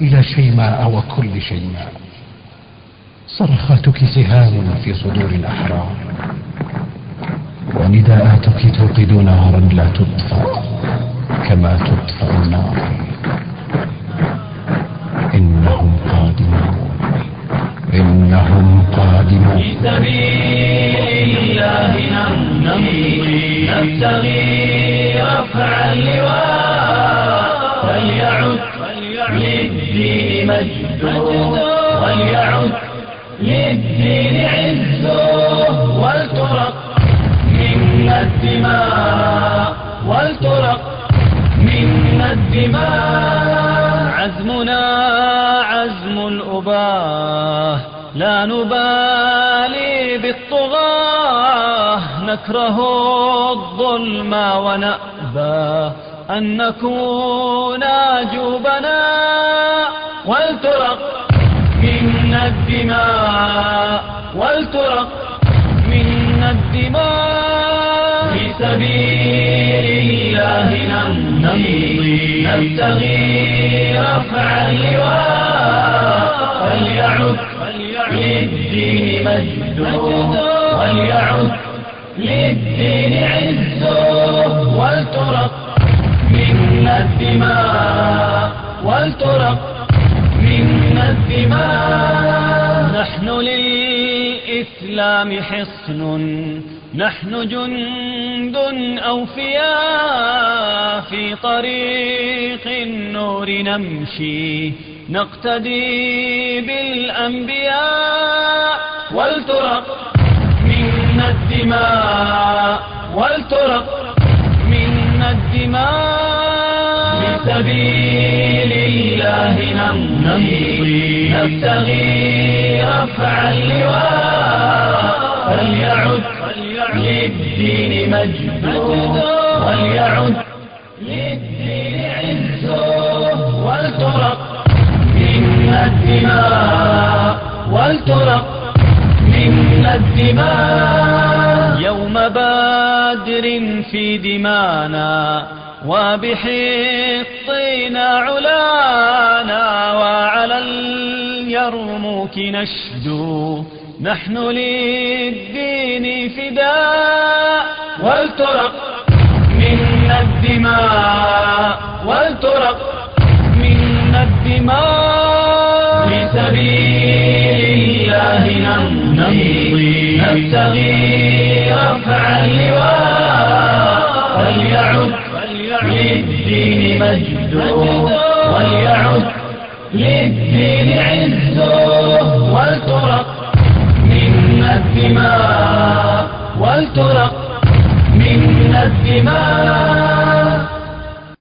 إلى شيماء وكل شيماء صرخاتك سهام في صدور الأحرار. ونداءاتك توقد نارا لا تطفأ كما تطفأ النار. إنهم قادمون. إنهم قادمون. في سبيل الله نمضي نبتغي رفع اللواء فليعد للدين مجده وليعد للدين عزه ولترق منا الدماء ولترق منا الدماء. عزمنا عزم الأباه لا نبالي بالطغاة نكره الظلم ونأبى أن نكون جوبنا ولترق منا الدماء ولترق منا الدماء. في سبيل الله نمضي نبتغي رفع اللواء. فليعد للدين مجده وليعد للدين عزه. ولترق منا الدماء ولترق منا الدماء. نحن للإسلام حصن نحن جند أوفياء في طريق النور نمشي نقتدي بالأنبياء ولترق منا الدماء ولترق منا الدماء سبيل الله نمضي. نبتغي رفع اللواء فليعد للدين مجده وليعد للدين عزه ولترق منا الدماء. ولترق منا الدماء. يوم بدر في دمانا وبحطينا علانا وعلى اليرموك نشدو نحن للدين فداء. ولترق منا الدماء. ولترق منا الدماء. في سبيل الله نمضي. نبتغي رفع اللواء فليعد للدين مجده وليعد للدين عزه ولترق منا الدماء ولترق منا الدماء